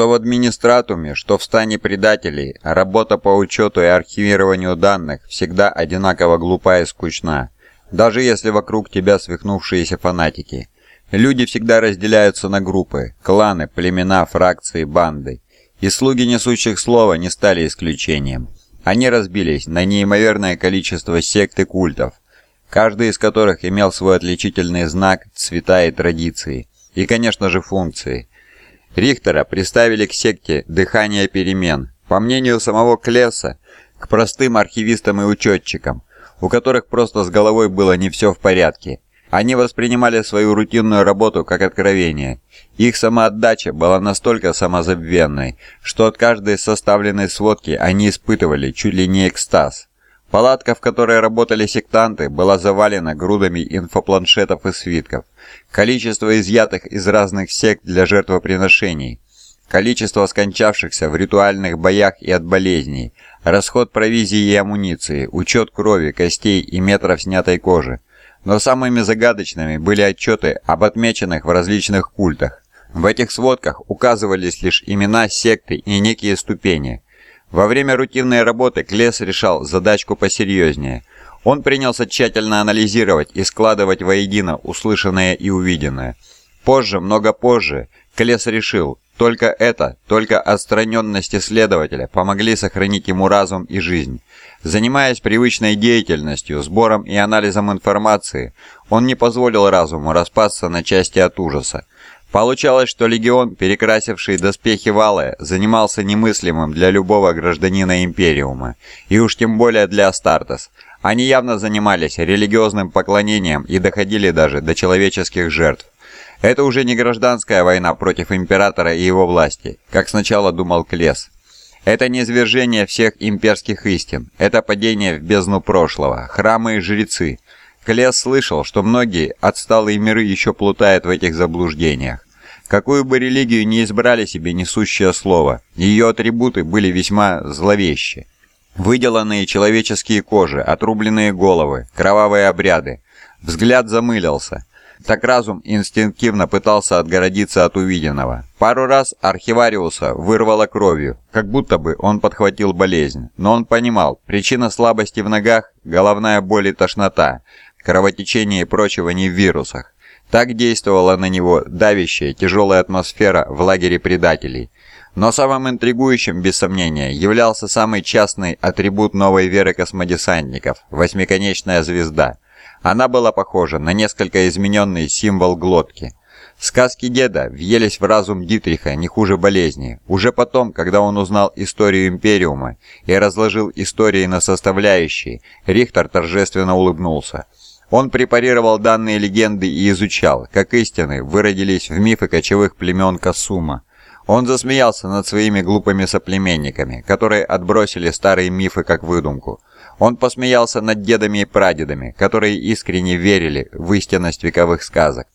Что в администратуме, что в стане предателей, работа по учету и архивированию данных всегда одинаково глупа и скучна, даже если вокруг тебя свихнувшиеся фанатики. Люди всегда разделяются на группы, кланы, племена, фракции, банды. И слуги несущих слова не стали исключением. Они разбились на неимоверное количество сект и культов, каждый из которых имел свой отличительный знак, цвета и традиции, и, конечно же, функции. Рихтера приставили к секте «Дыхание перемен», по мнению самого Клесса, к простым архивистам и учетчикам, у которых просто с головой было не все в порядке. Они воспринимали свою рутинную работу как откровение. Их самоотдача была настолько самозабвенной, что от каждой составленной сводки они испытывали чуть ли не экстаз. Палатка, в которой работали сектанты, была завалена грудами инфопланшетов и свитков. Количество изъятых из разных сект для жертвоприношений. Количество скончавшихся в ритуальных боях и от болезней. Расход провизии и амуниции, учет крови, костей и метров снятой кожи. Но самыми загадочными были отчеты об отмеченных в различных культах. В этих сводках указывались лишь имена секты и некие ступени – во время рутинной работы Клес решал задачку посерьезнее. Он принялся тщательно анализировать и складывать воедино услышанное и увиденное. Позже, много позже, Клес решил, только это, только отстраненность исследователя помогли сохранить ему разум и жизнь. Занимаясь привычной деятельностью, сбором и анализом информации, он не позволил разуму распасться на части от ужаса. Получалось, что легион, перекрасивший доспехи Валая, занимался немыслимым для любого гражданина Империума, и уж тем более для Астартес. Они явно занимались религиозным поклонением и доходили даже до человеческих жертв. Это уже не гражданская война против Императора и его власти, как сначала думал Клес. Это не извержение всех имперских истин, это падение в бездну прошлого, храмы и жрецы – Клес слышал, что многие отсталые миры еще плутают в этих заблуждениях. Какую бы религию ни избрали себе несущее слово, ее атрибуты были весьма зловещи. Выделанные человеческие кожи, отрубленные головы, кровавые обряды. Взгляд замылился. Так разум инстинктивно пытался отгородиться от увиденного. Пару раз архивариуса вырвало кровью, как будто бы он подхватил болезнь. Но он понимал, причина слабости в ногах – головная боль и тошнота, кровотечения и прочего не в вирусах. Так действовала на него давящая, тяжелая атмосфера в лагере предателей. Но самым интригующим, без сомнения, являлся самый частный атрибут новой веры космодесантников – восьмиконечная звезда. Она была похожа на несколько измененный символ глотки. Сказки деда въелись в разум Дитриха не хуже болезни. Уже потом, когда он узнал историю Империума и разложил истории на составляющие, Рихтер торжественно улыбнулся – он препарировал данные легенды и изучал, как истины выродились в мифы кочевых племен Касума. Он засмеялся над своими глупыми соплеменниками, которые отбросили старые мифы как выдумку. Он посмеялся над дедами и прадедами, которые искренне верили в истинность вековых сказок.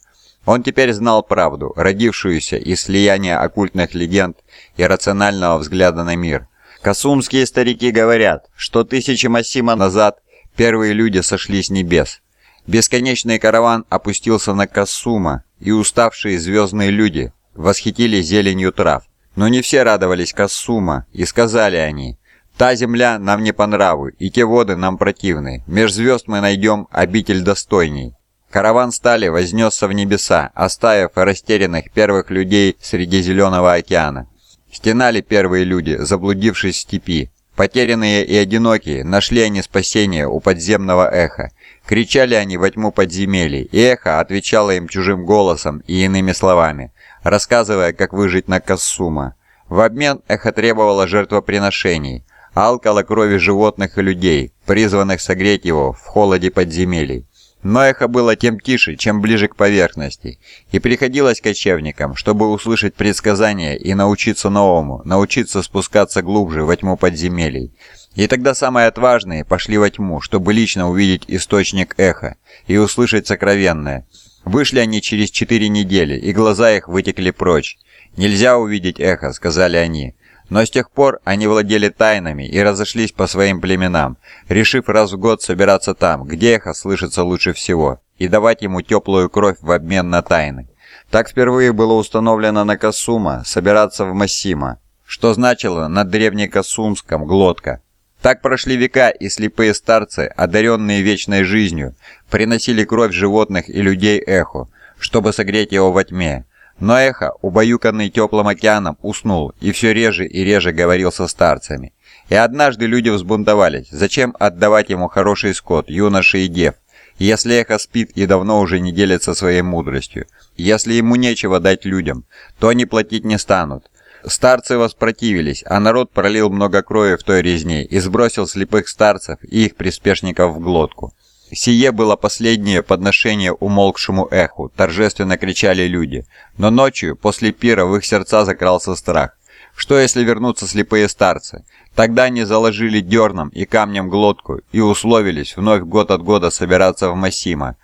Он теперь знал правду, родившуюся из слияния оккультных легенд и рационального взгляда на мир. Касумские старики говорят, что тысячи Массима назад первые люди сошли с небес, Бесконечный караван опустился на Кассума, и уставшие звездные люди восхитили зеленью трав. Но не все радовались Кассума, и сказали они, «Та земля нам не по нраву, и те воды нам противны. Меж звезд мы найдем обитель достойней». Караван стали вознесся в небеса, оставив растерянных первых людей среди Зеленого океана. Стенали первые люди, заблудившись в степи. Потерянные и одинокие, нашли они спасение у подземного эха. Кричали они во тьму подземелий, и эхо отвечало им чужим голосом и иными словами, рассказывая, как выжить на Кассума. В обмен эхо требовало жертвоприношений, алкало крови животных и людей, призванных согреть его в холоде подземелий. Но эхо было тем тише, чем ближе к поверхности, и приходилось кочевникам, чтобы услышать предсказания и научиться новому, научиться спускаться глубже во тьму подземелий. И тогда самые отважные пошли во тьму, чтобы лично увидеть источник эха и услышать сокровенное. Вышли они через четыре недели, и глаза их вытекли прочь. «Нельзя увидеть эхо», — сказали они. Но с тех пор они владели тайнами и разошлись по своим племенам, решив раз в год собираться там, где эхо слышится лучше всего, и давать ему теплую кровь в обмен на тайны. Так впервые было установлено на Касума собираться в Массима, что значило на древнекасумском «глотка». Так прошли века, и слепые старцы, одаренные вечной жизнью, приносили кровь животных и людей эхо, чтобы согреть его во тьме. Но эхо, убаюканный теплым океаном, уснул и все реже и реже говорил со старцами. И однажды люди взбунтовались, зачем отдавать ему хороший скот, юноши и дев, если эхо спит и давно уже не делится своей мудростью, если ему нечего дать людям, то они платить не станут. Старцы воспротивились, а народ пролил много крови в той резне и сбросил слепых старцев и их приспешников в глотку. Сие было последнее подношение умолкшему эху, торжественно кричали люди. Но ночью, после пира, в их сердца закрался страх. Что если вернутся слепые старцы? Тогда они заложили дерном и камнем глотку и условились вновь год от года собираться в Массима.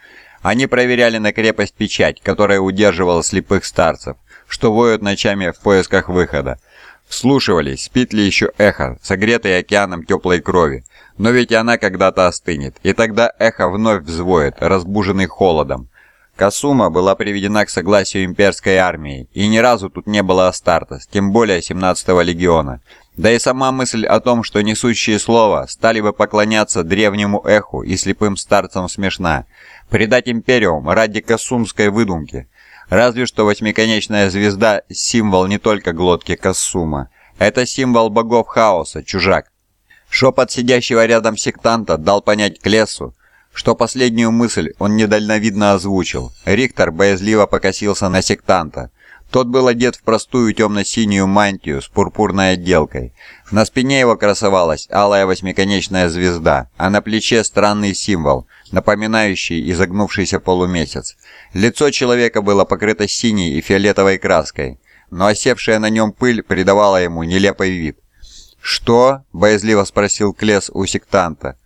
Они проверяли на крепость печать, которая удерживала слепых старцев, что воют ночами в поисках выхода. Вслушивались, спит ли еще эхо, согретое океаном теплой крови. Но ведь она когда-то остынет, и тогда эхо вновь взвоет, разбуженный холодом. Касума была приведена к согласию имперской армии, и ни разу тут не было Астартес, тем более 17-го легиона. Да и сама мысль о том, что несущие слова стали бы поклоняться древнему эху и слепым старцам смешна. Предать империум ради касумской выдумки. Разве что восьмиконечная звезда – символ не только глотки Кассума. Это символ богов хаоса, чужак. Шепот сидящего рядом сектанта дал понять Клессу, что последнюю мысль он недальновидно озвучил. Рихтер боязливо покосился на сектанта. Тот был одет в простую темно-синюю мантию с пурпурной отделкой. На спине его красовалась алая восьмиконечная звезда, а на плече странный символ, напоминающий изогнувшийся полумесяц. Лицо человека было покрыто синей и фиолетовой краской, но осевшая на нем пыль придавала ему нелепый вид. «Что?» – боязливо спросил Клес у сектанта.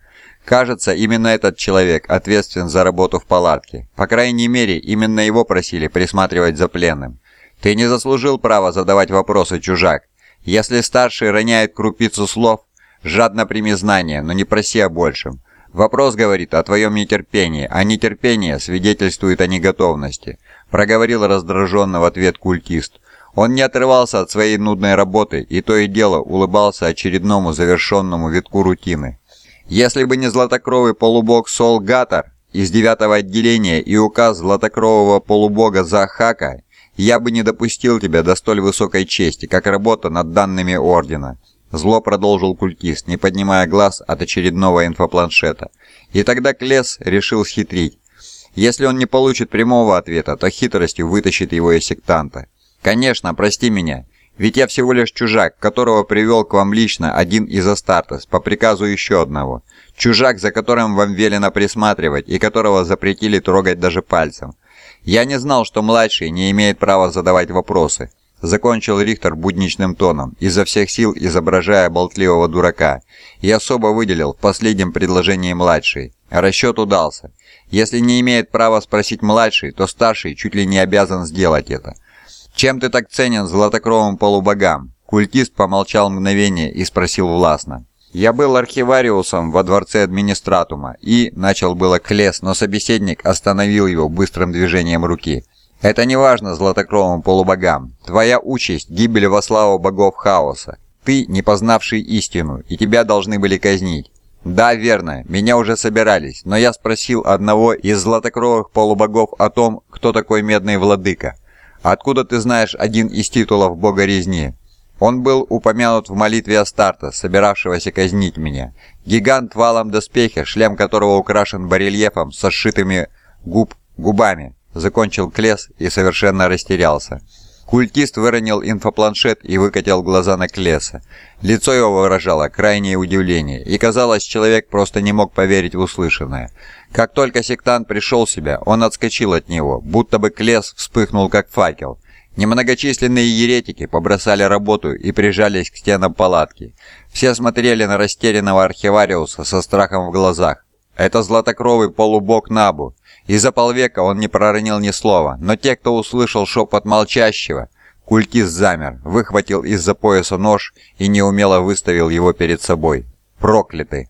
Кажется, именно этот человек ответственен за работу в палатке. По крайней мере, именно его просили присматривать за пленным. Ты не заслужил права задавать вопросы, чужак. Если старший роняет крупицу слов, жадно прими знания, но не проси о большем. Вопрос говорит о твоем нетерпении, а нетерпение свидетельствует о неготовности», – проговорил раздраженно в ответ культист. Он не отрывался от своей нудной работы и то и дело улыбался очередному завершенному витку рутины. Если бы не златокровый полубог Сол Гатор из девятого отделения и указ златокрового полубога Захака, я бы не допустил тебя до столь высокой чести, как работа над данными Ордена». Зло продолжил культист, не поднимая глаз от очередного инфопланшета. И тогда Клес решил схитрить. Если он не получит прямого ответа, то хитростью вытащит его из сектанта. «Конечно, прости меня. Ведь я всего лишь чужак, которого привел к вам лично один из Астартес по приказу еще одного. Чужак, за которым вам велено присматривать и которого запретили трогать даже пальцем. Я не знал, что младший не имеет права задавать вопросы. Закончил Рихтер будничным тоном, изо всех сил изображая болтливого дурака, и особо выделил в последнем предложении младший. Расчет удался. Если не имеет права спросить младший, то старший чуть ли не обязан сделать это. «Чем ты так ценен златокровым полубогам?» Культист помолчал мгновение и спросил властно. «Я был архивариусом во дворце администратума и...» Начал было Клес, но собеседник остановил его быстрым движением руки. «Это не важно златокровым полубогам. Твоя участь – гибель во славу богов хаоса. Ты, не познавший истину, и тебя должны были казнить. Да, верно, меня уже собирались, но я спросил одного из златокровых полубогов о том, кто такой медный владыка. Откуда ты знаешь один из титулов бога резни? Он был упомянут в молитве Астарта, собиравшегося казнить меня. Гигант валом доспехе, шлем которого украшен барельефом со сшитыми губ губами. Закончил Клес и совершенно растерялся. Культист выронил инфопланшет и выкатил глаза на Клеса. Лицо его выражало крайнее удивление, и казалось, человек просто не мог поверить в услышанное. Как только сектант пришел в себя, он отскочил от него, будто бы Клес вспыхнул как факел. Немногочисленные еретики побросали работу и прижались к стенам палатки. Все смотрели на растерянного архивариуса со страхом в глазах. Это златокровый полубог Набу. И за полвека он не проронил ни слова, но те, кто услышал шепот молчащего, культист замер, выхватил из-за пояса нож и неумело выставил его перед собой. Проклятый!